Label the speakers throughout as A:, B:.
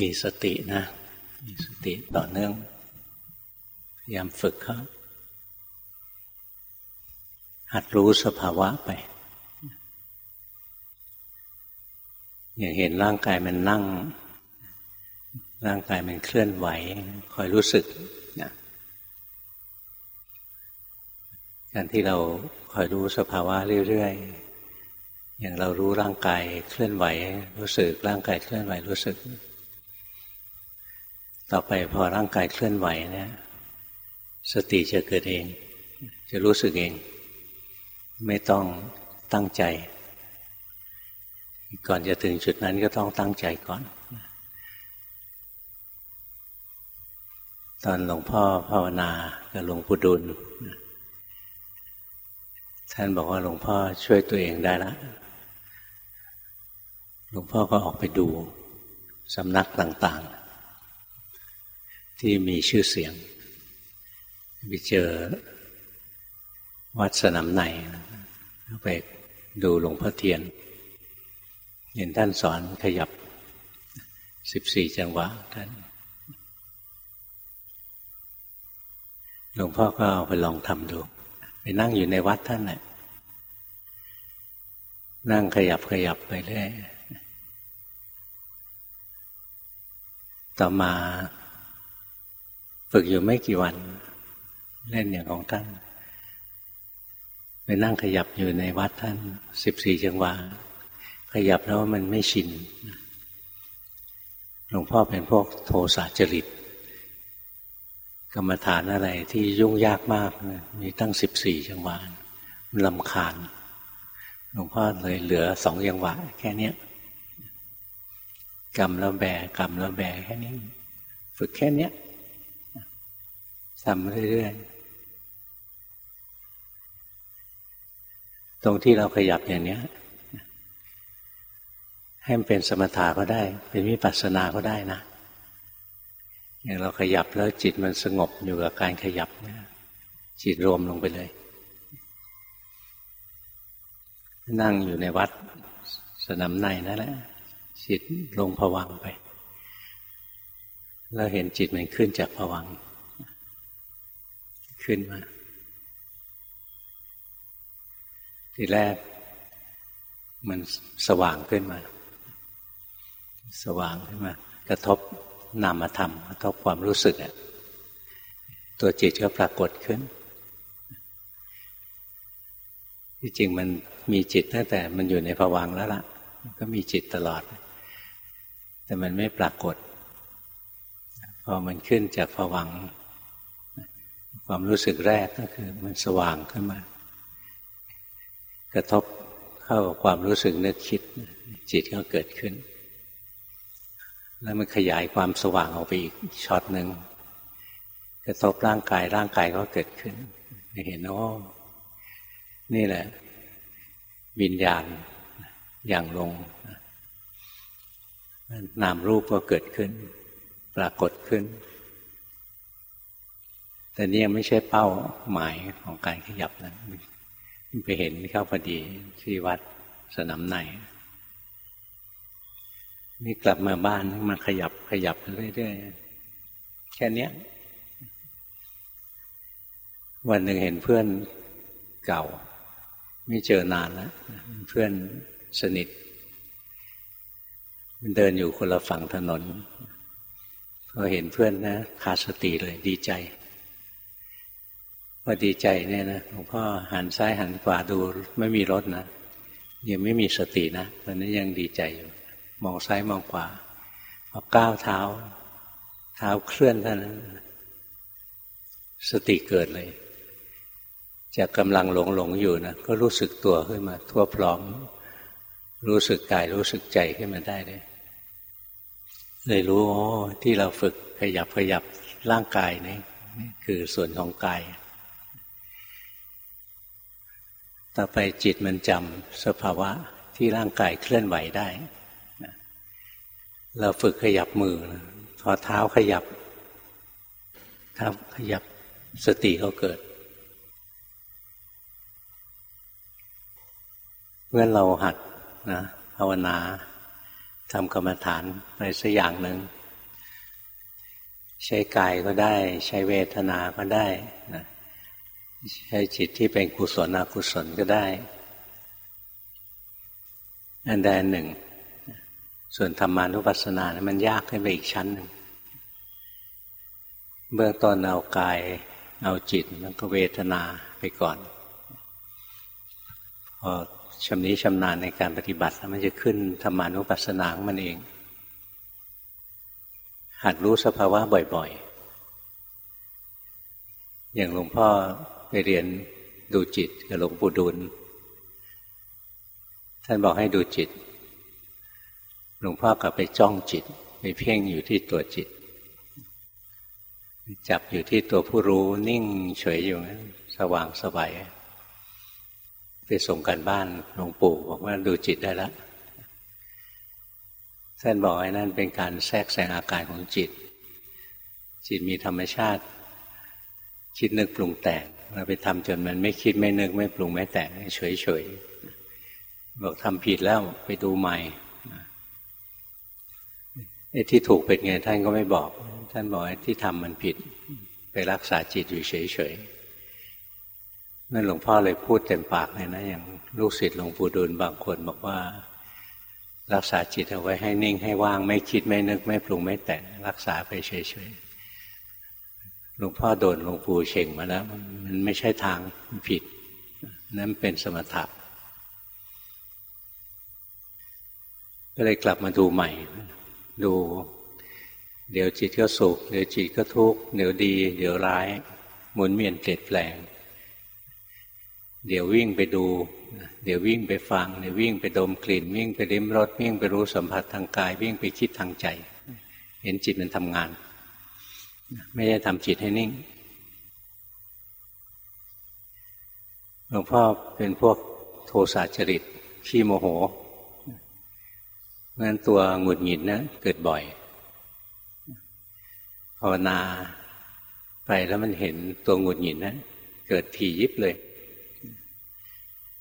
A: มีสตินะมีสติต่อเนื่องพยายามฝึกเขาหัดรู้สภาวะไป อย่างเห็นร่างกายมันนั่ง ร่างกายมันเคลื่อนไหว คอยรู้สึกนะการที่เราคอยรู้สภาวะเรื่อยๆ อย่างเรารู้ร่างกายเคลื่อนไหว รู้สึก ร่างกายเคลื่อนไหวรู้สึก ต่อไปพอร่างกายเคลื่อนไหวเนี่ย สติจะเกิดเอง จะรู้สึกเอง ไม่ต้องตั้งใจ ก่อนจะถึงจุดนั้นก็ต้องตั้งใจก่อน ตอนหลวงพ่อภาวนากับหลวงปู่ดุลท่านบอกว่าหลวงพ่อช่วยตัวเองได้แล้วหลวงพ่อก็ออกไปดูสำนักต่าง ๆ ที่มีชื่อเสียงไปเจอวัดสนามในไปดูหลวงพ่อเทียน เห็นท่านสอนขยับสิบสี่จังหวะท่านหลวงพ่อก็เอาไปลองทำดู ไปนั่งอยู่ในวัดท่านแหละนั่งขยับขยับไปเรื่อยต่อมา ฝึกอยู่ไม่กี่วัน เล่นอย่างของท่านไปนั่งขยับอยู่ในวัดท่านสิบสี่จังหวะขยับแล้วมันไม่ชินหลวงพ่อเป็นพวกโทสะจริต กรรมฐานอะไรที่ยุ่งยากมากมีตั้งสิบสี่จังหวะมันลำคาญหลวงพ่อเลยเหลือสองจังหวะ แค่นี้กรรมแล้วแบกรรมแล้วแบแค่นี้ ฝึกแค่นี้ ทำเรื่อยๆ ตรงที่เราขยับอย่างนี้ให้มันเป็นสมถะก็ได้ เป็นวิปัสสนาก็ได้นะ อย่างเราขยับแล้วจิตมันสงบอยู่กับการขยับนี่จิตรวมลงไปเลย นั่งอยู่ในวัดสนามในนั่นแหละจิตลงผวังไป แล้วเห็นจิตมันขึ้นจากผวัง ขึ้นมา ทีแรก มันสว่างขึ้นมา สว่างขึ้นมา กระทบนามธรรมกระทบความรู้สึกอะตัวจิตก็ปรากฏขึ้น ที่จริงมันมีจิตตั้งแต่มันอยู่ในภวังแล้วล่ะ มันก็มีจิตตลอด แต่มันไม่ปรากฏ พอมันขึ้นจากภวัง ความรู้สึกแรกก็คือมันสว่างขึ้นมา กระทบเข้ากับความรู้สึกนึกคิด จิตก็เกิดขึ้น แล้วมันขยายความสว่างออกไปอีกช็อตหนึ่งกระทบร่างกายร่างกายก็เกิดขึ้นเห็นว่านี่แหละ วิญญาณอย่างลง นามรูปก็เกิดขึ้น ปรากฏขึ้น แต่นี่ยังไม่ใช่เป้าหมายของการขยับนะไปเห็นเข้าพอดีที่วัดสนามในนี่กลับมาบ้านมาขยับขยับเรื่อยๆแค่นี้วันหนึ่งเห็นเพื่อนเก่า ไม่เจอนานแล้วเพื่อนสนิท มันเดินอยู่คนละฝั่งถนนพอเห็นเพื่อนนะขาดสติเลยดีใจ พอดีใจเนี่ยนะหลวงพ่อหันซ้ายหันขวาดูไม่มีรถนะยังไม่มีสตินะตอนนี้ยังดีใจอยู่ มองซ้ายมองขวาพอก้าวเท้า เท้าเคลื่อนเท่านั้นสติเกิดเลย จากกำลังหลงหลงอยู่นะก็รู้สึกตัวขึ้นมา ทั่วพร้อม รู้สึกกายรู้สึกใจขึ้นมาได้เลยเลยรู้โอ้ที่เราฝึกขยับขยับร่างกายนี่คือส่วนของกาย ต่อไปจิตมันจำสภาวะที่ร่างกายเคลื่อนไหวได้เราฝึกขยับมือพอเท้าขยับเท้าขยับสติก็เกิดเมื่อเราหัดนะภาวนาทำกรรมฐานอะไรสักอย่างหนึ่งใช้กายก็ได้ ใช้เวทนาก็ได้นะ ใช้จิตที่เป็นกุศลอกุศลก็ได้ อันใดหนึ่ง ส่วนธรรมานุปัสสนานะมันยากขึ้นไปอีกชั้นหนึ่งเบื้องต้นเอากาย เอาจิตแล้วก็เวทนาไปก่อน พอชำนิชำนาญในการปฏิบัติแล้วมันจะขึ้นธรรมานุปัสสนาของมันเอง หัดรู้สภาวะบ่อยๆ อย่างหลวงพ่อ ไปเรียนดูจิตกับหลวงปู่ดูลท่านบอกให้ดูจิต หลวงพ่อกลับไปจ้องจิต ไปเพ่งอยู่ที่ตัวจิต จับอยู่ที่ตัวผู้รู้นิ่งเฉยอยู่นั้นสว่างสบายไปส่งกันบ้านหลวงปู่บอกว่าดูจิตได้แล้วท่านบอกไอ้นั่นเป็นการแทรกแซงอาการของจิต จิตมีธรรมชาติคิดนึกปรุงแต่ง เราไปทำจนมันไม่คิดไม่นึกไม่ปรุงไม่แต่งเฉยเฉยบอกทำผิดแล้วไปดูใหม่ไอ้ที่ถูกเป็นไงท่านก็ไม่บอก ท่านบอกไอ้ที่ทำมันผิด ไปรักษาจิตอยู่เฉยๆนั่นหลวงพ่อเลยพูดเต็มปากเลยนะอย่างลูกศิษย์หลวงปู่ดูลบางคนบอกว่า รักษาจิตเอาไว้ให้นิ่งให้ว่าง ไม่คิดไม่นึกไม่ปรุงไม่แต่งรักษาไปเฉยๆ หลวงพ่อโดนหลวงปู่เฉ่งมาแล้ว มันไม่ใช่ทางผิด นั่นเป็นสมถะก็เลยกลับมาดูใหม่ ดู เดี๋ยวจิตก็สุข เดี๋ยวจิตก็ทุกข์ เดี๋ยวดี เดี๋ยวร้าย หมุนเวียนเปลี่ยนแปลง เดี๋ยววิ่งไปดู เดี๋ยววิ่งไปฟัง เดี๋ยววิ่งไปดมกลิ่น วิ่งไปลิ้มรส วิ่งไปรู้สัมผัสทางกาย วิ่งไปคิดทางใจ เห็นจิตมันทำงาน ไม่ได้ทำจิตให้นิ่งหลวงพ่อเป็นพวกโทสะจริตขี้โมโหงั้นตัวหงุดหงิดนะเกิดบ่อยภาวนาไปแล้วมันเห็นตัวหงุดหงิดนะเกิดถี่ยิบเลย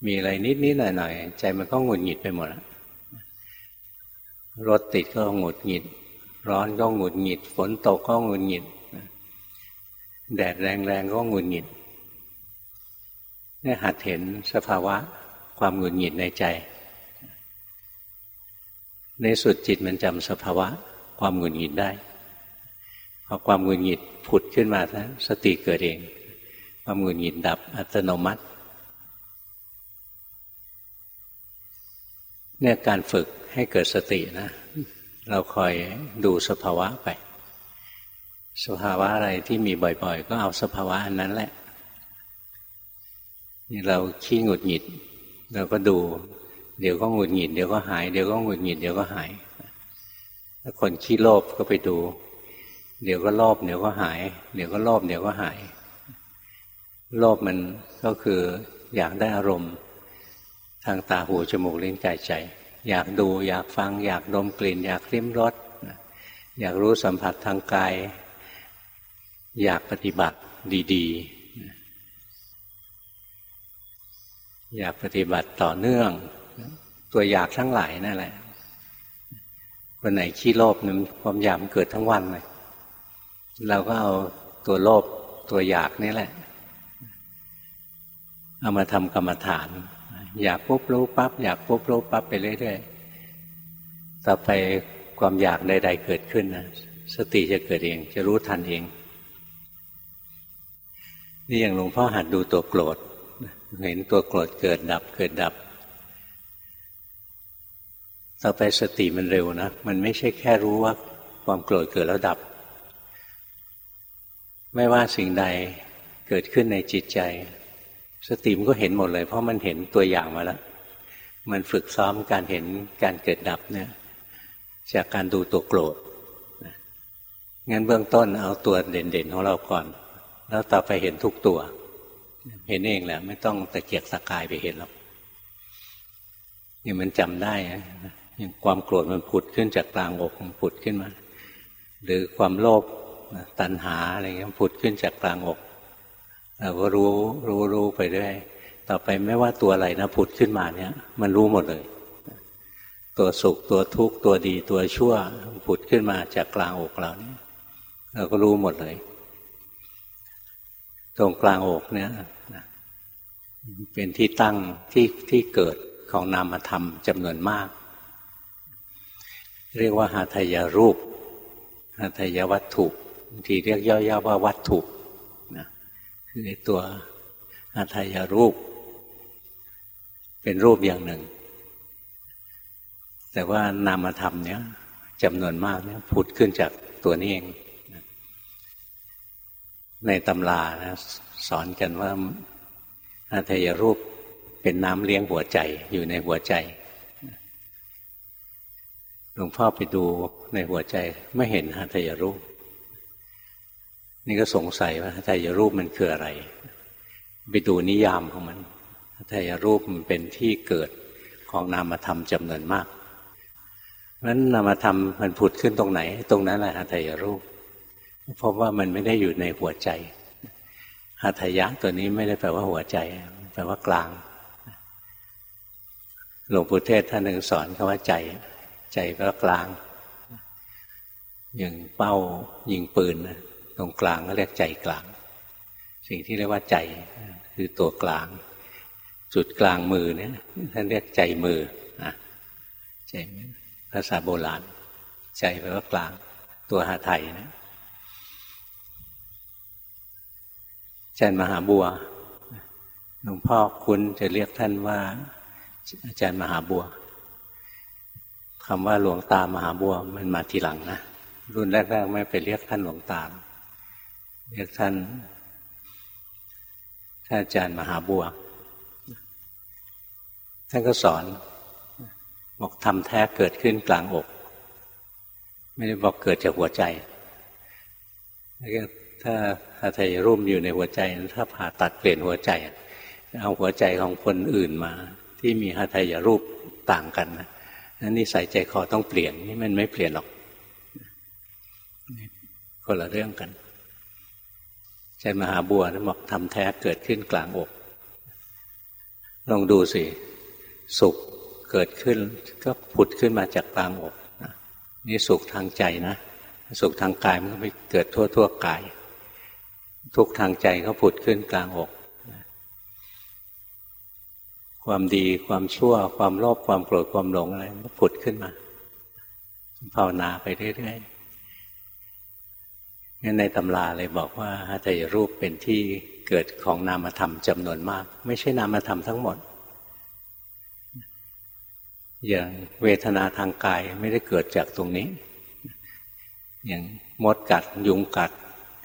A: มีอะไรนิดนิดหน่อยหน่อยใจมันก็หงุดหงิดไปหมดแล้วรถติดก็หงุดหงิด ร้อนก็หงุดหงิด ฝนตกก็หงุดหงิด แดดแรงๆก็หงุดหงิดนี่หัดเห็นสภาวะความหงุดหงิดในใจ ในสุดจิตมันจำสภาวะความหงุดหงิดได้พอความหงุดหงิดผุดขึ้นมาแล้วสติเกิดเอง ความหงุดหงิดดับอัตโนมัติเนี่ยการฝึกให้เกิดสตินะ เราคอยดูสภาวะไป สภาวะอะไรที่มีบ่อย ๆ ก็เอาสภาวะอันนั้นแหละนี่เราขี้หงุดหงิด เราก็ดู เดี๋ยวก็หงุดหงิดเดี๋ยวก็หายเดี๋ยวก็หงุดหงิดเดี๋ยวก็หายถ้าคนขี้โลภก็ไปดู เดี๋ยวก็โลภเดี๋ยวก็หาย เดี๋ยวก็โลภเดี๋ยวก็หาย โลภมันก็คืออยากได้อารมณ์ ทางตาหูจมูกลิ้นกายใจ อยากดูอยากฟัง อยากดมกลิ่น อยากลิ้มรสอยากรู้สัมผัสทางกาย อยากปฏิบัติดีๆ อยากปฏิบัติต่อเนื่อง ตัวอยากทั้งหลายนั่นแหละวันไหนขี้โลภนั้นความอยากมันเกิดทั้งวันเลยเราก็เอาตัวโลภตัวอยากนี่แหละ เอามาทำกรรมฐาน อยากปุ๊บรู้ปั๊บอยากปุ๊บรู้ปั๊บไปเรื่อยๆต่อไปความอยากใด ๆ เกิดขึ้นนะสติจะเกิดเอง จะรู้ทันเอง นี่อย่างหลวงพ่อหัดดูตัวโกรธเห็นตัวโกรธเกิดดับเกิดดับ ต่อไปสติมันเร็วนะ มันไม่ใช่แค่รู้ว่าความโกรธเกิดแล้วดับ ไม่ว่าสิ่งใดเกิดขึ้นในจิตใจ สติมันก็เห็นหมดเลย เพราะมันเห็นตัวอย่างมาแล้ว มันฝึกซ้อมการเห็นการเกิดดับเนี่ย จากการดูตัวโกรธงั้นเบื้องต้นเอาตัวเด่นๆของเราก่อน แล้วต่อไปเห็นทุกตัว เห็นเองแหละ ไม่ต้องตะเกียกตะกายไปเห็นหรอกนี่มันจำได้อย่างความโกรธมันผุดขึ้นจากกลางอกมันผุดขึ้นมา หรือความโลภตัณหาอะไรเงี้ยผุดขึ้นจากกลางอกเราก็รู้รู้รู้ไปเรื่อยต่อไปไม่ว่าตัวอะไรนะผุดขึ้นมาเนี่ย มันรู้หมดเลย ตัวสุขตัวทุกข์ตัวดีตัวชั่วผุดขึ้นมาจากกลางอกเราเนี่ยเราก็รู้หมดเลย ตรงกลางอกเนี่ยเป็นที่ตั้งที่ที่เกิดของนามธรรมจำนวนมาก เรียกว่าหาทายารูปหาทายวัตถุบางทีเรียกย่อๆว่าวัตถุนะคือตัวหาทายารูป เป็นรูปอย่างหนึ่ง แต่ว่านามธรรมเนี้ยจำนวนมากเนี่ยผุดขึ้นจากตัวนี้เอง ในตำรานะสอนกันว่าอาทยรูปเป็นน้ำเลี้ยงหัวใจอยู่ในหัวใจหลวงพ่อไปดูในหัวใจไม่เห็นหัตยรูป นี่ก็สงสัยว่าหัตยรูปมันคืออะไร ไปดูนิยามของมันหัตยรูปมันเป็นที่เกิดของนามธรรมจำนวนมากเพราะนั้นนามธรรมมันผุดขึ้นตรงไหน ตรงนั้นแหละหัตยรูป พราะว่ามันไม่ได้อยู่ในหัวใจหัตยะตัวนี้ไม่ได้แปลว่าหัวใจ แปลว่ากลาง หลวงปู่เทศท่านหนึ่งสอนคำว่าใจ ใจแปลว่ากลาง อย่างเป้ายิงปืนตรงกลางก็เรียกใจกลาง สิ่งที่เรียกว่าใจคือตัวกลาง จุดกลางมือเนี่ยท่านเรียกใจมือนะใจภาษาโบราณ ใจแปลว่ากลาง ตัวหาไทยนะ จารย์มหาบัวหลวงพ่อคุณจะเรียกท่านว่า อาจารย์มหาบัวคำว่าหลวงตามหาบัวมันมาทีหลังนะรุ่นแรกๆไม่ไปเรียกท่านหลวงตา เรียกท่านท่านอาจารย์มหาบัว ท่านก็สอนบอกทำแท้เกิดขึ้นกลางอก ไม่ได้บอกเกิดจากหัวใจ ถ้าหาไทยร่มอยู่ในหัวใจ ถ้าผ่าตัดเปลี่ยนหัวใจเอาหัวใจของคนอื่นมา ที่มีหาไทยรูปต่างกันนะนั่นนิสัยใจคอต้องเปลี่ยนนี่มันไม่เปลี่ยนหรอกคนละเรื่องกันใจมหาบัวนะบอกทำแท้เกิดขึ้นกลางอก ลองดูสิ สุขเกิดขึ้น ก็ผุดขึ้นมาจากกลางอกนี่สุขทางใจนะ สุขทางกายมันก็ไม่เกิดทั่วทั่วกาย ทุกทางใจเขาผุดขึ้นกลางอก ความดีความชั่ว ความโลภความโกรธความหลงอะไรก็ผุดขึ้นมาภาวนาไปเรื่อยๆงั้นในตำราเลยบอกว่าหัตถยรูปเป็นที่เกิดของนามธรรมจำนวนมาก ไม่ใช่นามธรรมทั้งหมด อย่างเวทนาทางกายไม่ได้เกิดจากตรงนี้ อย่างมดกัดยุงกัด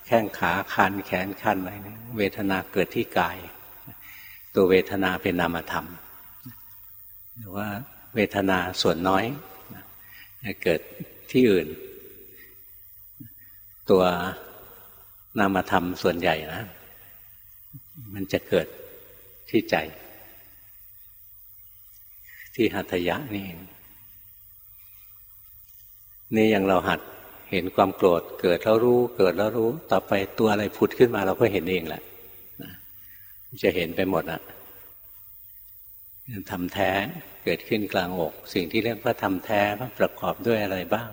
A: แข้งขาคันแขนคันอะไรนี่เวทนาเกิดที่กาย ตัวเวทนาเป็นนามธรรมหรือว่าเวทนาส่วนน้อยเกิดที่อื่น ตัวนามธรรมส่วนใหญ่นะ มันจะเกิดที่ใจ ที่หัตถยะนี่เองนี่อย่างเราหัด เห็นความโกรธเกิดแล้วรู้ เกิดแล้วรู้ ต่อไปตัวอะไรผุดขึ้นมาเราก็เห็นเองแหละจะเห็นไปหมดอะทำแท้เกิดขึ้นกลางอก สิ่งที่เรียกว่าทำแท้ประกอบด้วยอะไรบ้าง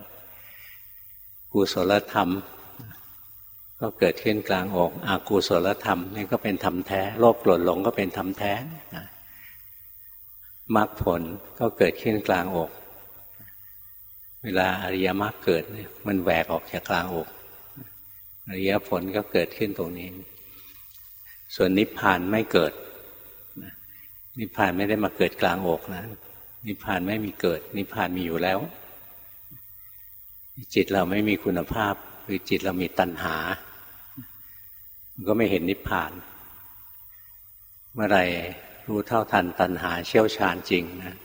A: กุศลธรรม ก็เกิดขึ้นกลางอกอากุศลธรรมนี่ก็เป็นธรรมแท้โลภโกรธหลงก็เป็นธรรมแท้มรรคผลก็เกิดขึ้นกลางอก เวลาอริยมรรคเกิดเนี่ยมันแหวกออกจากกลางอกอริยผลก็เกิดขึ้นตรงนี้ ส่วนนิพพานไม่เกิดนิพพานไม่ได้มาเกิดกลางอกนะ นิพพานไม่มีเกิด นิพพานมีอยู่แล้ว จิตเราไม่มีคุณภาพ คือจิตเรามีตัณหา มันก็ไม่เห็นนิพพาน เมื่อไรรู้เท่าทันตัณหาเชี่ยวชาญจริงนะ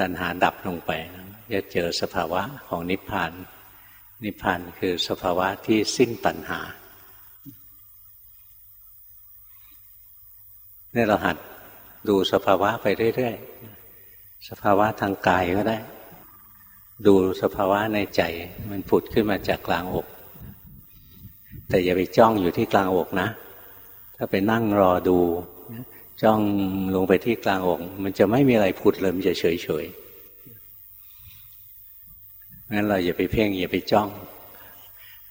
A: ตัณหาดับลงไปนะ จะเจอสภาวะของนิพพาน นิพพานคือสภาวะที่สิ้นตัณหาเนี่ยเราหัดดูสภาวะไปเรื่อยๆ สภาวะทางกายก็ได้ ดูสภาวะในใจ มันผุดขึ้นมาจากกลางอก แต่อย่าไปจ้องอยู่ที่กลางอกนะ ถ้าไปนั่งรอดู จ้องลงไปที่กลางอก มันจะไม่มีอะไรผุดเลยมันจะเฉยๆ งั้นเราอย่าไปเพ่งอย่าไปจ้อง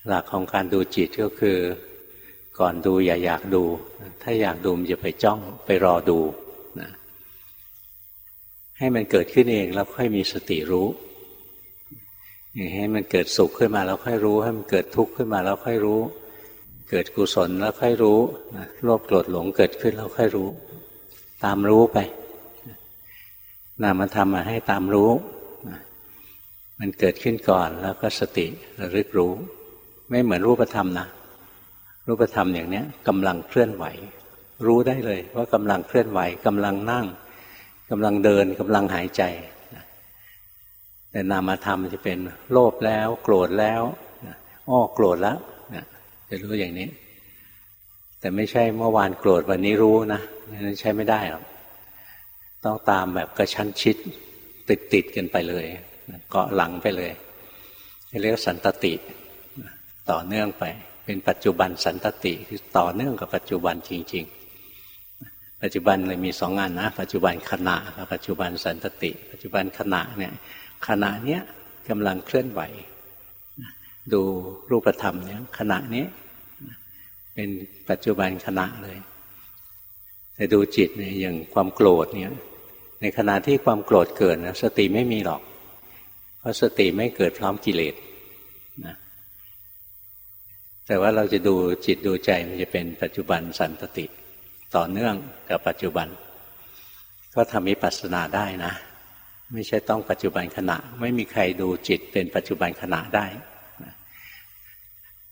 A: หลักของการดูจิตก็คือ ก่อนดูอย่าอยากดู ถ้าอยากดูมันจะไปจ้องไปรอดูนะให้มันเกิดขึ้นเองแล้วค่อยมีสติรู้ให้มันเกิดสุขขึ้นมาแล้วค่อยรู้ ให้มันเกิดทุกข์ขึ้นมาแล้วค่อยรู้ เกิดกุศลแล้วค่อยรู้โลภโกรธหลงเกิดขึ้นแล้วค่อยรู้ ตามรู้ไปนามธรรมมาให้ตามรู้ มันเกิดขึ้นก่อนแล้วก็สติระลึกรู้ ไม่เหมือนรูปธรรมนะ รูปธรรมอย่างนี้กำลังเคลื่อนไหว รู้ได้เลยว่ากำลังเคลื่อนไหวกำลังนั่งกำลังเดินกำลังหายใจแต่นามธรรมจะเป็นโลภแล้ว โกรธแล้วอ้อโกรธแล้วจะรู้อย่างนี้ แต่ไม่ใช่เมื่อวานโกรธวันนี้รู้นะนั้นใช้ไม่ได้หรอกต้องตามแบบกระชั้นชิดติดติดกันไปเลย เกาะหลังไปเลยเรียกสันตติต่อเนื่องไป เป็นปัจจุบันสันตติคือต่อเนื่องกับปัจจุบันจริง ๆ ปัจจุบันเลยมีสองงานนะ ปัจจุบันขณะกับปัจจุบันสันตติ ปัจจุบันขณะเนี่ยขณะเนี้ยกำลังเคลื่อนไหว ดูรูปธรรมเนี่ยขณะนี้เป็นปัจจุบันขณะเลย แต่ดูจิตเนี่ยอย่างความโกรธเนี่ยในขณะที่ความโกรธเกิดนะสติไม่มีหรอก เพราะสติไม่เกิดพร้อมกิเลสนะแต่ว่าเราจะดูจิตดูใจมันจะเป็นปัจจุบันสันตติ ต่อเนื่องกับปัจจุบัน ก็ทำมิปัสสนาได้นะ ไม่ใช่ต้องปัจจุบันขณะ ไม่มีใครดูจิตเป็นปัจจุบันขณะได้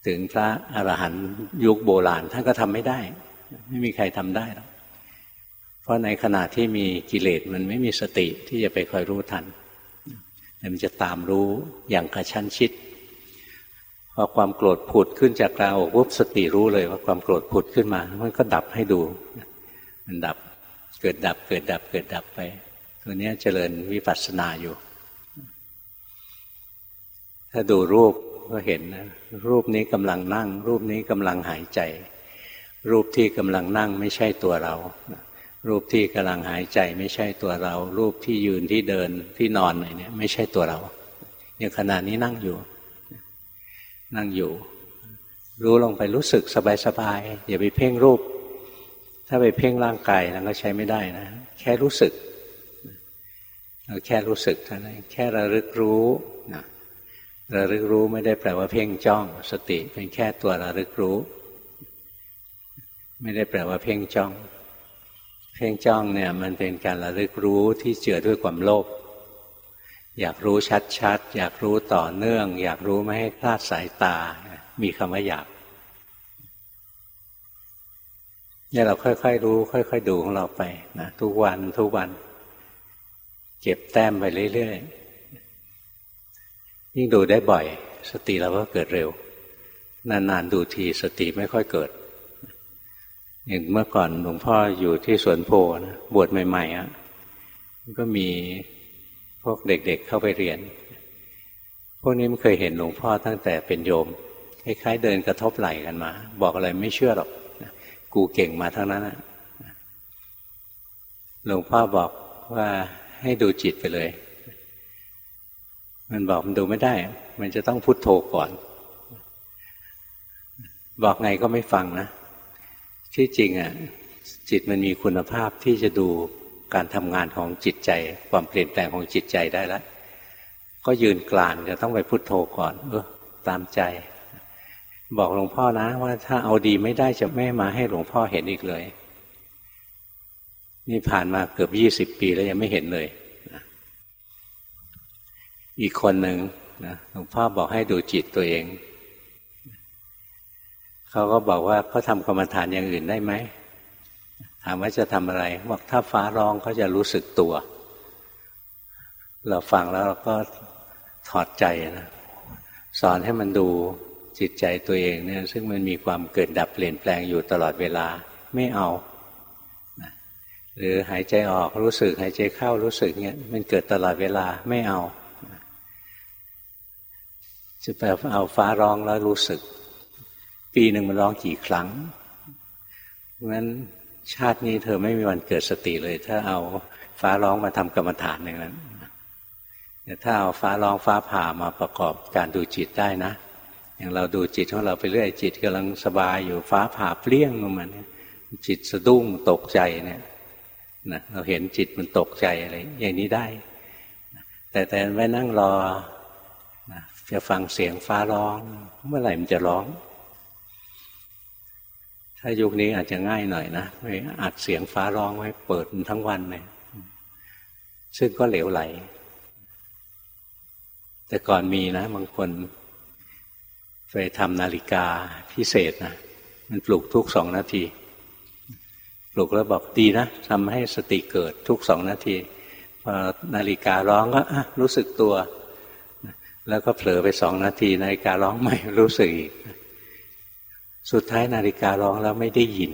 A: ถึงพระอรหันต์ยุคโบราณท่านก็ทำไม่ได้ ไม่มีใครทำได้หรอกเพราะในขณะที่มีกิเลสมันไม่มีสติที่จะไปคอยรู้ทัน มันจะตามรู้อย่างกระชั้นชิดพอความโกรธผุดขึ้นจากกลางอกวุบสติรู้เลยว่าความโกรธผุดขึ้นมามันก็ดับให้ดู มันดับเกิดดับเกิดดับเกิดดับไป ตัวนี้เจริญวิปัสสนาอยู่ ถ้าดูรูปก็เห็นนะรูปนี้กำลังนั่ง รูปนี้กำลังหายใจ รูปที่กำลังนั่งไม่ใช่ตัวเรา รูปที่กำลังหายใจไม่ใช่ตัวเรา รูปที่ยืนที่เดินที่นอนอะไรเนี่ยไม่ใช่ตัวเราอย่างขณะนี้นั่งอยู่ นั่งอยู่ รู้ลงไปรู้สึกสบายๆอย่าไปเพ่งรูป ถ้าไปเพ่งร่างกายนั้นก็ใช้ไม่ได้นะ แค่รู้สึกเราแค่รู้สึกเท่านั้นแค่ระลึกรู้นะระลึกรู้ไม่ได้แปลว่าเพ่งจ้อง สติเป็นแค่ตัวระลึกรู้ ไม่ได้แปลว่าเพ่งจ้อง เพ่งจ้องเนี่ยมันเป็นการระลึกรู้ที่เจือด้วยความโลภอยากรู้ชัดๆ อยากรู้ต่อเนื่อง อยากรู้ไม่ให้พลาดสายตา มีคำว่าอยากเนี่ยเราค่อยๆรู้ ค่อยๆดูของเราไปนะทุกวันทุกวัน เก็บแต้มไปเรื่อยๆยิ่งดูได้บ่อย สติเราก็เกิดเร็วนานๆดูทีสติไม่ค่อยเกิด อย่างเมื่อก่อนหลวงพ่ออยู่ที่สวนโพนะบวชใหม่ๆอะก็มีพวกเด็กๆเเข้าไปเรียน พวกนี้มันเคยเห็นหลวงพ่อตั้งแต่เป็นโยมคล้ายๆเดินกระทบไหล่กันมา บอกอะไรไม่เชื่อหรอกกูเก่งมาทั้งนั้นหลวงพ่อบอกว่าให้ดูจิตไปเลย มันบอกมันดูไม่ได้ มันจะต้องพุโทโธก่อน บอกไงก็ไม่ฟังนะ ที่จริงอะจิตมันมีคุณภาพที่จะดูการทำงานของจิตใจ ความเปลี่ยนแปลงของจิตใจได้แล้วก็ยืนกลานจะต้องไปพุโทโธก่อน เออตามใจ บอกหลวงพ่อนะว่าถ้าเอาดีไม่ได้จะไม่มาให้หลวงพ่อเห็นอีกเลย นี่ผ่านมาเกือบยี่สิบปีแล้วยังไม่เห็นเลยอีกคนหนึ่งนะหลวงพ่อบอกให้ดูจิตตัวเอง เขาก็บอกว่าเขาทำกรรมฐานอย่างอื่นได้ไหมถามว่าจะทำอะไรบอกถ้าฟ้าร้องเขาจะรู้สึกตัว เราฟังแล้วเราก็ถอดใจนะสอนให้มันดูจิตใจตัวเองเนี่ยซึ่งมันมีความเกิดดับเปลี่ยนแปลงอยู่ตลอดเวลาไม่เอา หรือหายใจออกรู้สึกหายใจเข้ารู้สึกเนี่ยมันเกิดตลอดเวลาไม่เอา จะไปเอาฟ้าร้องแล้วรู้สึก ปีหนึ่งมันร้องกี่ครั้งเพราะฉะนั้นชาตินี้เธอไม่มีวันเกิดสติเลย ถ้าเอาฟ้าร้องมาทำกรรมฐานอย่างนั้นแต่ถ้าเอาฟ้าร้องฟ้าผ่ามาประกอบการดูจิตได้นะอย่างเราดูจิตของเราไปเรื่อยจิตกำลังสบายอยู่ฟ้าผ่าเปรี้ยงลงมาเนี่ยจิตสะดุ้งตกใจเนี่ยนะเราเห็นจิตมันตกใจอะไรอย่างนี้ได้ แต่แต่ไว้นั่งรอจะฟังเสียงฟ้าร้อง เมื่อไหร่มันจะร้อง ถ้ายุคนี้อาจจะง่ายหน่อยนะไปอัดเสียงฟ้าร้องไว้เปิดทั้งวันเลยซึ่งก็เหลวไหล แต่ก่อนมีนะบางคนไปทำนาฬิกาพิเศษนะมันปลุกทุกสองนาทีปลุกแล้วบอกดีนะทำให้สติเกิดทุกสองนาทีพอนาฬิการ้องก็รู้สึกตัว แล้วก็เผลอไปสองนาที นาฬิการ้องไม่รู้สึกอีก สุดท้ายนาฬิการ้องแล้วไม่ได้ยิน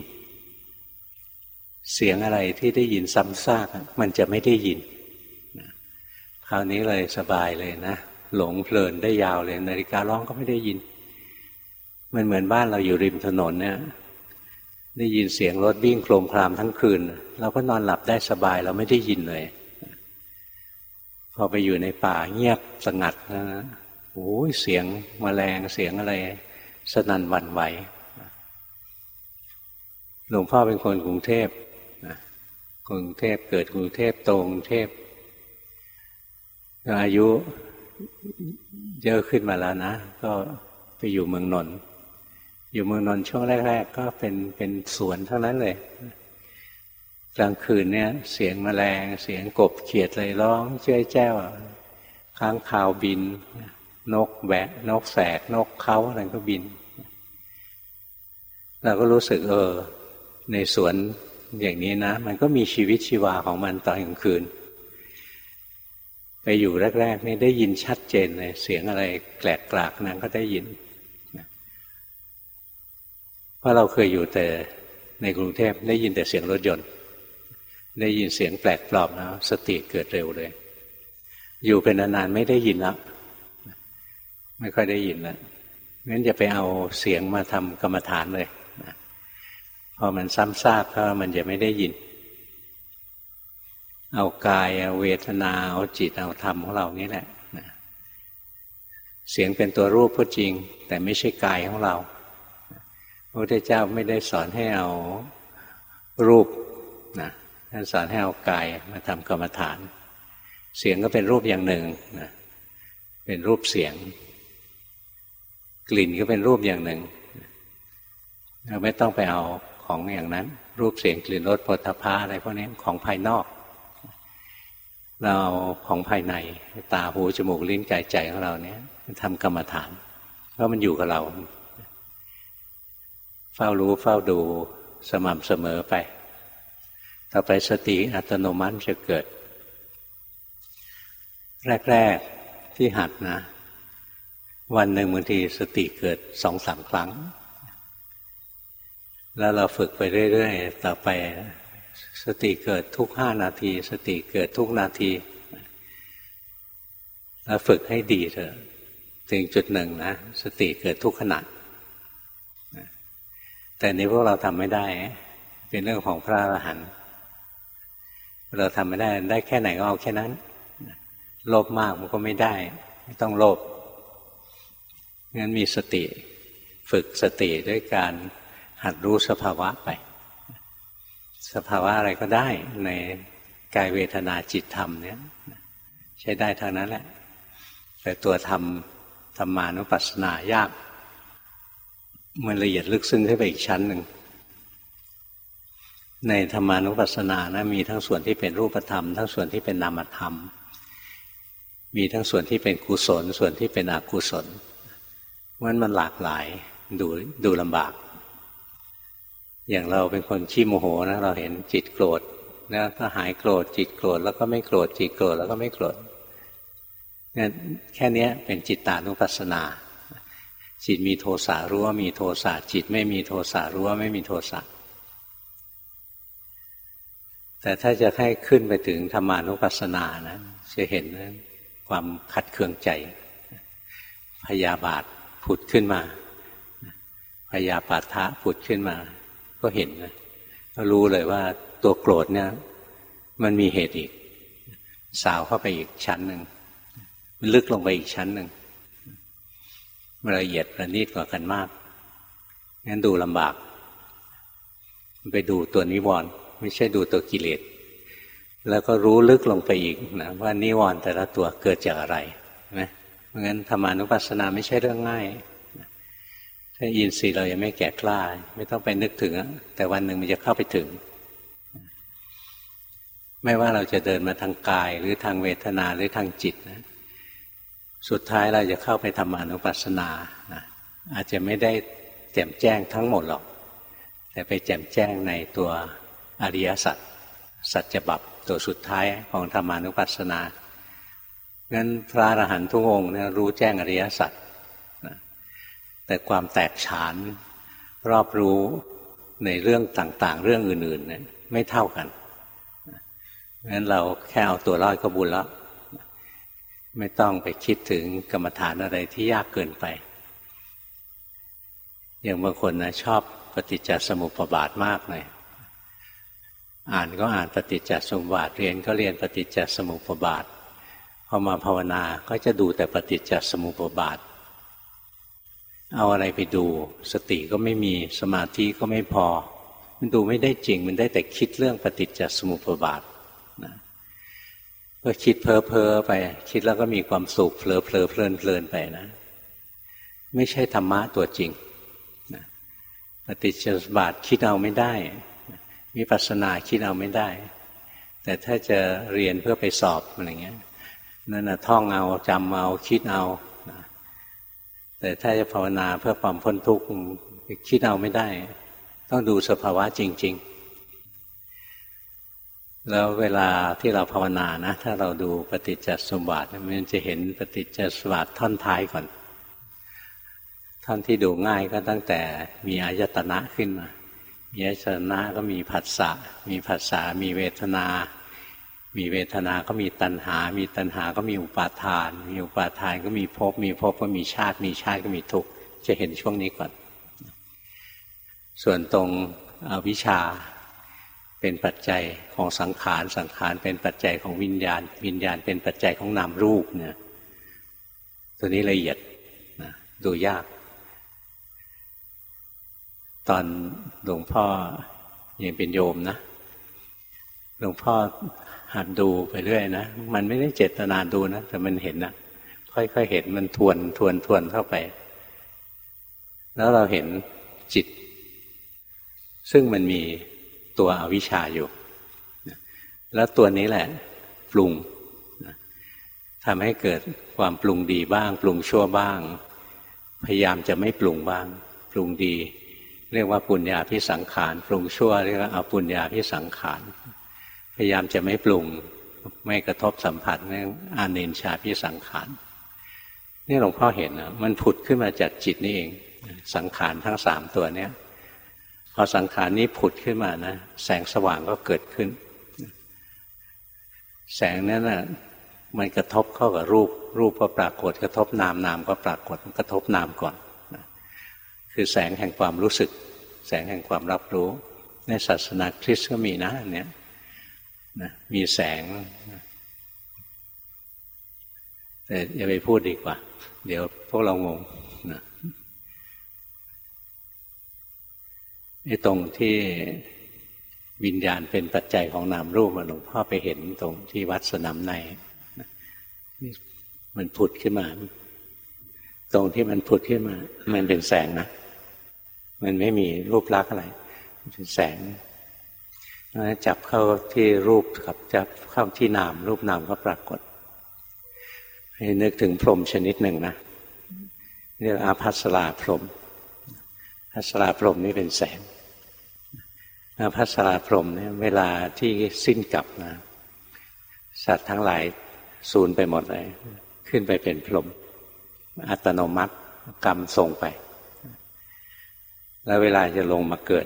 A: เสียงอะไรที่ได้ยินซ้ำซากมันจะไม่ได้ยินคราวนี้เลยสบายเลยนะหลงเพลินได้ยาวเลย นาฬิการ้องก็ไม่ได้ยิน มันเหมือนบ้านเราอยู่ริมถนนเนี่ยได้ยินเสียงรถวิ่งโครมครามทั้งคืน เราก็นอนหลับได้สบายเราไม่ได้ยินเลยพอไปอยู่ในป่าเงียบสงัดนะโอ้ยเสียงมแมลงเสียงอะไร สนั่นหวั่นไหว หลวงพ่อเป็นคนกรุงเทพกรุงเทพเกิดกรุงเทพโตกรุงเทพอายุเยอะขึ้นมาแล้วนะ ก็ไปอยู่เมืองนนท์อยู่เมืองนนท์ช่วงแรก ๆ ก็เป็นเป็นสวนเท่านั้นเลยกลางคืนเนี่ย เสียงแมลง เสียงกบเขียดเลยร้องเจ้ยแจ้วค้างคาวบิน นกแบะ นกแสก นกเขาอะไรก็บิน เราก็รู้สึกเออ ในสวนอย่างนี้นะ มันก็มีชีวิตชีวาของมันตอนกลางคืน ไปอยู่แรก ๆ นี่ได้ยินชัดเจนเลยเสียงอะไรแกลกกลากนั้นก็ได้ยินเพราะเราเคยอยู่แต่ในกรุงเทพได้ยินแต่เสียงรถยนต์ ได้ยินเสียงแปลกปลอมแล้วสติเกิดเร็วเลย อยู่เป็นนานๆไม่ได้ยินแล้วไม่ค่อยได้ยินแล้วงั้นจะไปเอาเสียงมาทำกรรมฐานเลย พอมันซ้ำซากก็มันจะไม่ได้ยิน เอากายเอาเวทนาเอาจิตเอาธรรมของเรานี่แหละเสียงเป็นตัวรูปก็จริง แต่ไม่ใช่กายของเราพระพุทธเจ้าไม่ได้สอนให้เอารูปนะท่านสอนให้เอากายมาทำกรรมฐาน เสียงก็เป็นรูปอย่างหนึ่งนะเป็นรูปเสียง กลิ่นก็เป็นรูปอย่างหนึ่งเราไม่ต้องไปเอา ของอย่างนั้น รูปเสียงกลิ่นรสผลิภาอะไรพวกนี้ของภายนอก เราของภายในตาหูจมูกลิ้นกายใจของเราเนี่ยทำกรรมฐานเพราะมันอยู่กับเรา เฝ้ารู้เฝ้าดูสม่ำเสมอไป ต่อไปสติอัตโนมัติจะเกิด แรก ๆที่หัดนะ วันหนึ่งบางทีสติเกิดสองสามครั้ง แล้วเราฝึกไปเรื่อยๆ ต่อไปสติเกิดทุกห้านาที สติเกิดทุกนาที แล้วฝึกให้ดีเถอะถึงจุดหนึ่งนะสติเกิดทุกขณะแต่นี้พวกเราทำไม่ได้ เป็นเรื่องของพระอรหันต์เราทำไม่ได้ได้แค่ไหนก็เอาแค่นั้น โลภมากมันก็ไม่ได้ ไม่ต้องโลภงั้นมีสติ ฝึกสติด้วยการ หัดรู้สภาวะไป สภาวะอะไรก็ได้ในกายเวทนาจิตธรรมเนี่ยใช้ได้ทางนั้นแหละ แต่ตัวธรรมธรรมานุปัสสนายาก มันละเอียดลึกซึ้งขึ้นไปอีกชั้นหนึ่ง ในธรรมานุปัสสนานะมีทั้งส่วนที่เป็นรูปธรรม ทั้งส่วนที่เป็นนามธรรม มีทั้งส่วนที่เป็นกุศล ส่วนที่เป็นอกุศลมันมันหลากหลายดูดูลำบาก อย่างเราเป็นคนขี้โมโหนะ เราเห็นจิตโกรธนะก็หายโกรธจิตโกรธแล้วก็ไม่โกรธจิตโกรธแล้วก็ไม่โกรธเนี่ยแค่นี้เป็นจิตตานุปัสสนา จิตมีโทสะรู้ว่ามีโทสะจิตไม่มีโทสะรู้ว่าไม่มีโทสะแต่ถ้าจะให้ขึ้นไปถึงธรรมานุปัสสนานะจะเห็นความขัดเคืองใจ พยาบาทผุดขึ้นมา พยาบาทะผุดขึ้นมา ก็เห็นนะก็รู้เลยว่าตัวโกรธเนี่ย มันมีเหตุอีก สาวเข้าไปอีกชั้นหนึ่งมันลึกลงไปอีกชั้นหนึ่งละเอียดประณีตกว่ากันมากงั้นดูลำบาก ไปดูตัวนิวรณ์ไม่ใช่ดูตัวกิเลสแล้วก็รู้ลึกลงไปอีกนะว่านิวรณ์แต่ละตัวเกิดจากอะไรนะเพราะงั้นธรรมานุปัสสนาไม่ใช่เรื่องง่าย ถ้าอินทรีย์เรายังไม่แก่กล้า ไม่ต้องไปนึกถึง แต่วันหนึ่งมันจะเข้าไปถึง ไม่ว่าเราจะเดินมาทางกาย หรือทางเวทนาหรือทางจิตนะสุดท้ายเราจะเข้าไปทำอนุปัสสนานะอาจจะไม่ได้แจ่มแจ้งทั้งหมดหรอก แต่ไปแจ่มแจ้งในตัวอริยสัจสัจบับตัวสุดท้ายของธรรมานุปัสสนางั้นพระอรหันตุองค์นี่ยรู้แจ้งอริยสัจ แต่ความแตกฉานรอบรู้ในเรื่องต่างๆ เรื่องอื่นๆเนี่ยไม่เท่ากันงั้นเราแค่เอาตัวรอดก็บุญแล้ว ไม่ต้องไปคิดถึงกรรมฐานอะไรที่ยากเกินไป อย่างบางคนนะชอบปฏิจจสมุปบาทมากเลยอ่านก็อ่านปฏิจจสมุปบาทเรียนก็เรียนปฏิจจสมุปบาทพอมาภาวนาก็จะดูแต่ปฏิจจสมุปบาท เอาอะไรไปดู สติก็ไม่มีสมาธิก็ไม่พอ มันดูไม่ได้จริง มันได้แต่คิดเรื่องปฏิจจสมุปบาทนะก็คิดเพ้อเพอไป คิดแล้วก็มีความสุขเพลอเพลอเพลินเพลินไปนะ ไม่ใช่ธรรมะตัวจริงนะปฏิจจสมุปบาทคิดเอาไม่ได้วิปัสสนาคิดเอาไม่ได้ แต่ถ้าจะเรียนเพื่อไปสอบอะไรเงี้ยนั่นนะท่องเอาจำเอาคิดเอา แต่ถ้าจะภาวนาเพื่อความพ้นทุกข์คิดเอาไม่ได้ ต้องดูสภาวะจริง ๆ แล้วเวลาที่เราภาวนานะ ถ้าเราดูปฏิจจสมบัติมันจะเห็นปฏิจจสมบัติท่อนท้ายก่อน ท่อนที่ดูง่ายก็ตั้งแต่มีอายตนะขึ้นมามีอายตนะก็มีผัสสะมีผัสสะมีเวทนา มีเวทนาก็มีตัณหา มีตัณหาก็มีอุปาทาน มีอุปาทานก็มีภพ มีภพก็มีชาติ มีชาติก็มีทุกข์ จะเห็นช่วงนี้ก่อน ส่วนตรงอวิชชาเป็นปัจจัยของสังขาร สังขารเป็นปัจจัยของวิญญาณ วิญญาณเป็นปัจจัยของนามรูปเนี่ย ตัวนี้ละเอียดนะดูยาก ตอนหลวงพ่อยังเป็นโยมนะหลวงพ่อ หัดดูไปเรื่อยนะ มันไม่ได้เจตนาดูนะ แต่มันเห็นนะค่อยๆเห็นมันทวนทวนทวนเข้าไป แล้วเราเห็นจิต ซึ่งมันมีตัวอวิชชาอยู่ แล้วตัวนี้แหละ ปรุงทำให้เกิดความปรุงดีบ้าง ปรุงชั่วบ้าง พยายามจะไม่ปรุงบ้าง ปรุงดี เรียกว่าปุญญาพิสังขาร ปรุงชั่วเรียกว่าอปุญญาพิสังขาร พยายามจะไม่ปรุง ไม่กระทบสัมผัสนั่นอานินชาพิสังขารนี่หลวงพ่อเห็นนะมันผุดขึ้นมาจากจิตนี่เอง สังขารทั้งสามตัวเนี้ยพอสังขารนี้ผุดขึ้นมานะแสงสว่างก็เกิดขึ้น แสงนั้นนะ่ะมันกระทบเข้ากับรูป รูปก็ปรากฏ กระทบนามนามก็ปรากฏกระทบนามก่อนคือแสงแห่งความรู้สึก แสงแห่งความรับรู้ ในศาสนาคริสต์ก็มีนะอันเนี้ย นะมีแสง แต่อย่าไปพูดดีกว่า เดี๋ยวพวกเรางงนะไอ้ตรงที่วิญญาณเป็นปัจจัยของนามรูปหลวงพ่อไปเห็นตรงที่วัดสนามในมันผุดขึ้นมา ตรงที่มันผุดขึ้นมา มันเป็นแสงนะ มันไม่มีรูปลักษณ์อะไรเป็นแสง จับเข้าที่รูปกับจับเข้าที่นาม รูปนามก็ปรากฏ ให้นึกถึงพรมชนิดหนึ่งนะเรียกอาภัสราพรมภัสราพรมนี่เป็นแสงอาภัสราพรมเนี่ยเวลาที่สิ้นกับนะ สัตว์ทั้งหลายสูญไปหมดเลย ขึ้นไปเป็นพรมอัตโนมัติกรรมส่งไป แล้วเวลาจะลงมาเกิด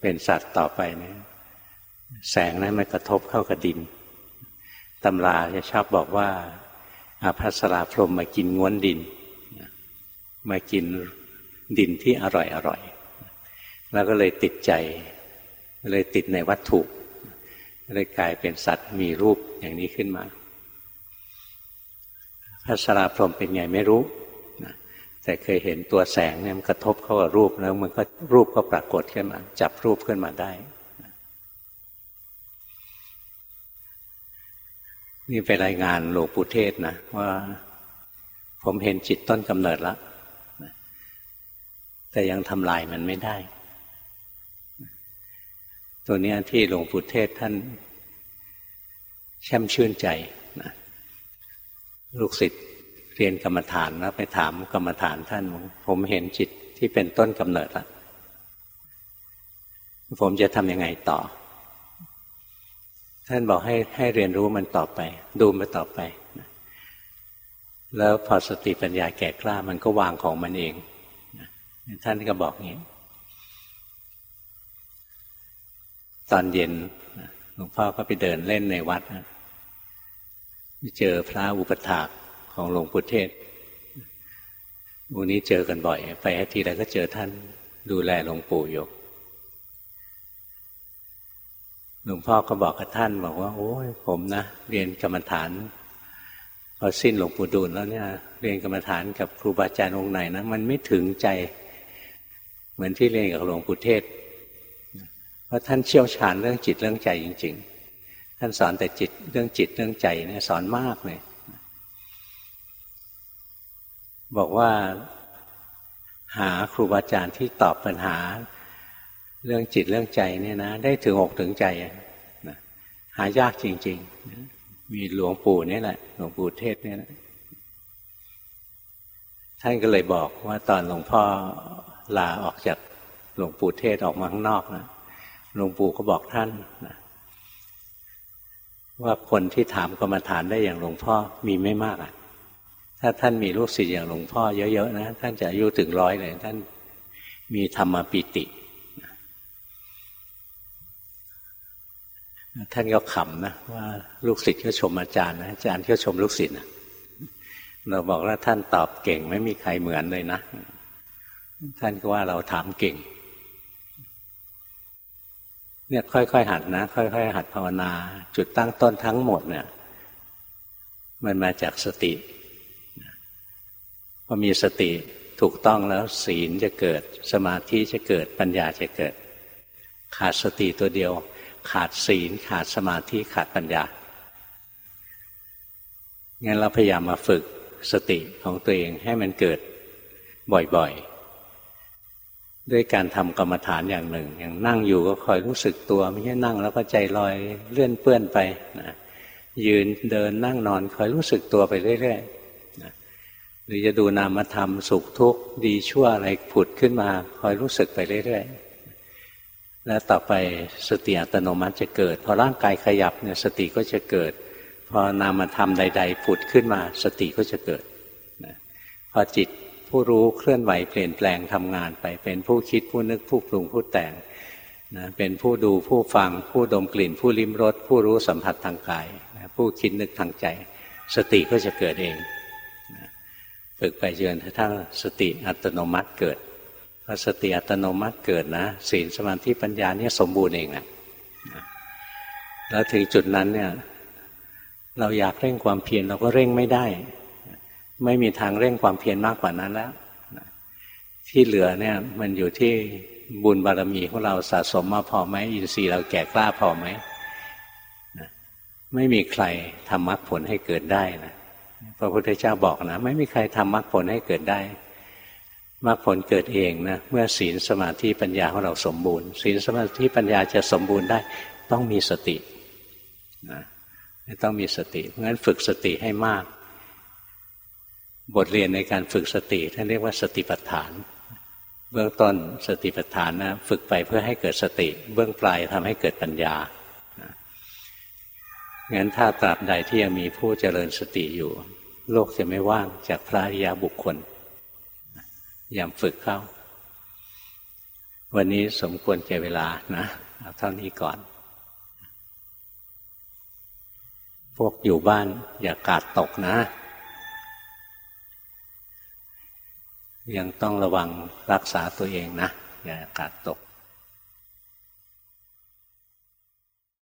A: เป็นสัตว์ต่อไปเนี่ย แสงนั้นมันกระทบเข้ากับดินตำราจะชอบบอกว่าอาภัสราพรมมากินง้วนดิน มากินดินที่อร่อยอร่อย แล้วก็เลยติดใจ เลยติดในวัตถุ เลยกลายเป็นสัตว์มีรูปอย่างนี้ขึ้นมาพัสราพรมเป็นไงไม่รู้แต่เคยเห็นตัวแสงเนี่ยมันกระทบเข้ากับรูปแล้วมันก็รูปก็ปรากฏขึ้นมา จับรูปขึ้นมาได้ นี่ไปรายงานหลวงปู่เทศนะว่าผมเห็นจิตต้นกำเนิดแล้วแต่ยังทำลายมันไม่ได้ ตัวนี้ที่หลวงปู่เทศท่านแช่มชื่นใจนะลูกศิษย์เรียนกรรมฐานแล้วไปถามกรรมฐานท่าน ผมเห็นจิตที่เป็นต้นกำเนิดแล้วผมจะทำยังไงต่อ ท่านบอกให้ให้เรียนรู้มันต่อไป ดูมันต่อไป แล้วพอสติปัญญาแก่กล้ามันก็วางของมันเอง ท่านก็บอกงี้ ตอนเย็นหลวงพ่อก็ไปเดินเล่นในวัดเจอพระอุปถากของหลวงปู่เทศวันนี้เจอกันบ่อย ไปทีไรก็เจอท่านดูแลหลวงปู่อยู่ หลวงพ่อก็บอกกับท่านบอกว่า โอ้ยผมนะเรียนกรรมฐานพอสิ้นหลวงปู่ดูลแล้วเนี่ย เรียนกรรมฐานกับครูบาอาจารย์องค์ไหนนะมันไม่ถึงใจ เหมือนที่เรียนกับหลวงปู่เทศเพราะท่านเชี่ยวชาญเรื่องจิตเรื่องใจจริง ๆ ท่านสอนแต่จิตเรื่องจิตเรื่องใจเนี่ยสอนมากเลยบอกว่าหาครูบาอาจารย์ที่ตอบปัญหา เรื่องจิตเรื่องใจเนี่ยนะ ได้ถึงอกถึงใจนะหายากจริง ๆ มีหลวงปู่นี่แหละ หลวงปู่เทศเนี่ยนะท่านก็เลยบอกว่าตอนหลวงพ่อลาออกจากหลวงปู่เทศออกมาข้างนอกนะหลวงปู่ก็บอกท่านนะว่าคนที่ถามกรรมฐานได้อย่างหลวงพ่อมีไม่มากอะ ถ้าท่านมีลูกศิษย์อย่างหลวงพ่อเยอะๆนะ ท่านจะอายุถึงร้อยเลยท่านมีธรรมปิติ ท่านก็ขำนะว่าลูกศิษย์ก็ชมอาจารย์นะอาจารย์ก็ชมลูกศิษย์นะเราบอกว่าท่านตอบเก่งไม่มีใครเหมือนเลยนะ ท่านก็ว่าเราถามเก่ง เนี่ยค่อยๆหัดนะ ค่อยๆหัดภาวนา จุดตั้งต้นทั้งหมดเนี่ย มันมาจากสติพอมีสติถูกต้องแล้วศีลจะเกิด สมาธิจะเกิดปัญญาจะเกิด ขาดสติตัวเดียว ขาดศีล ขาดสมาธิขาดปัญญา งั้นเราพยายามมาฝึกสติของตัวเองให้มันเกิดบ่อยๆ ด้วยการทำกรรมฐานอย่างหนึ่ง อย่างนั่งอยู่ก็คอยรู้สึกตัว ไม่ใช่นั่งแล้วก็ใจลอยเลื่อนเปื้อนไปนะยืนเดินนั่งนอนคอยรู้สึกตัวไปเรื่อยๆหรือจะดูนามธรรมสุขทุกข์ดีชั่วอะไรผุดขึ้นมา คอยรู้สึกไปเรื่อยๆ แล้วต่อไปสติอัตโนมัติจะเกิด พอร่างกายขยับเนี่ยสติก็จะเกิด พอนามธรรมใด ๆ ผุดขึ้นมา สติก็จะเกิดพอจิตผู้รู้เคลื่อนไหวเปลี่ยนแปลงทำงานไป เป็นผู้คิดผู้นึกผู้ปรุงผู้แต่งนะเป็นผู้ดูผู้ฟัง ผู้ดมกลิ่น ผู้ลิ้มรสผู้รู้สัมผัสทางกายนะผู้คิดนึกทางใจ สติก็จะเกิดเองฝึกไปจนกระทั่งสติอัตโนมัติเกิด พอสติอัตโนมัติเกิดนะศีลสมาธิปัญญาเนี่ยสมบูรณ์เองนะแล้วถึงจุดนั้นเนี่ย เราอยากเร่งความเพียรเราก็เร่งไม่ได้ ไม่มีทางเร่งความเพียรมากกว่านั้นแล้วที่เหลือเนี่ย มันอยู่ที่บุญบารมีของเราสะสมมาพอไหมอินทรีย์เราแก่กล้าพอไหมไม่มีใครทำมรรคผลให้เกิดได้นะพระพุทธเจ้าบอกนะ ไม่มีใครทำมรรคผลให้เกิดได้ มรรคผลเกิดเองนะเมื่อศีลสมาธิปัญญาของเราสมบูรณ์ ศีลสมาธิปัญญาจะสมบูรณ์ได้ต้องมีสตินะต้องมีสติเพราะฉะนั้นฝึกสติให้มาก บทเรียนในการฝึกสติท่านเรียกว่าสติปัฏฐาน เบื้องต้นสติปัฏฐานนะฝึกไปเพื่อให้เกิดสติ เบื้องปลายทำให้เกิดปัญญางั้นถ้าตราบใดที่ยังมีผู้เจริญสติอยู่ โลกจะไม่ว่างจากพระอริยบุคคล ยามฝึกเข้า วันนี้สมควรแก่เวลานะเอาเท่านี้ก่อน พวกอยู่บ้านอย่ากาดตกนะ ยังต้องระวังรักษาตัวเองนะ อย่ากาดตก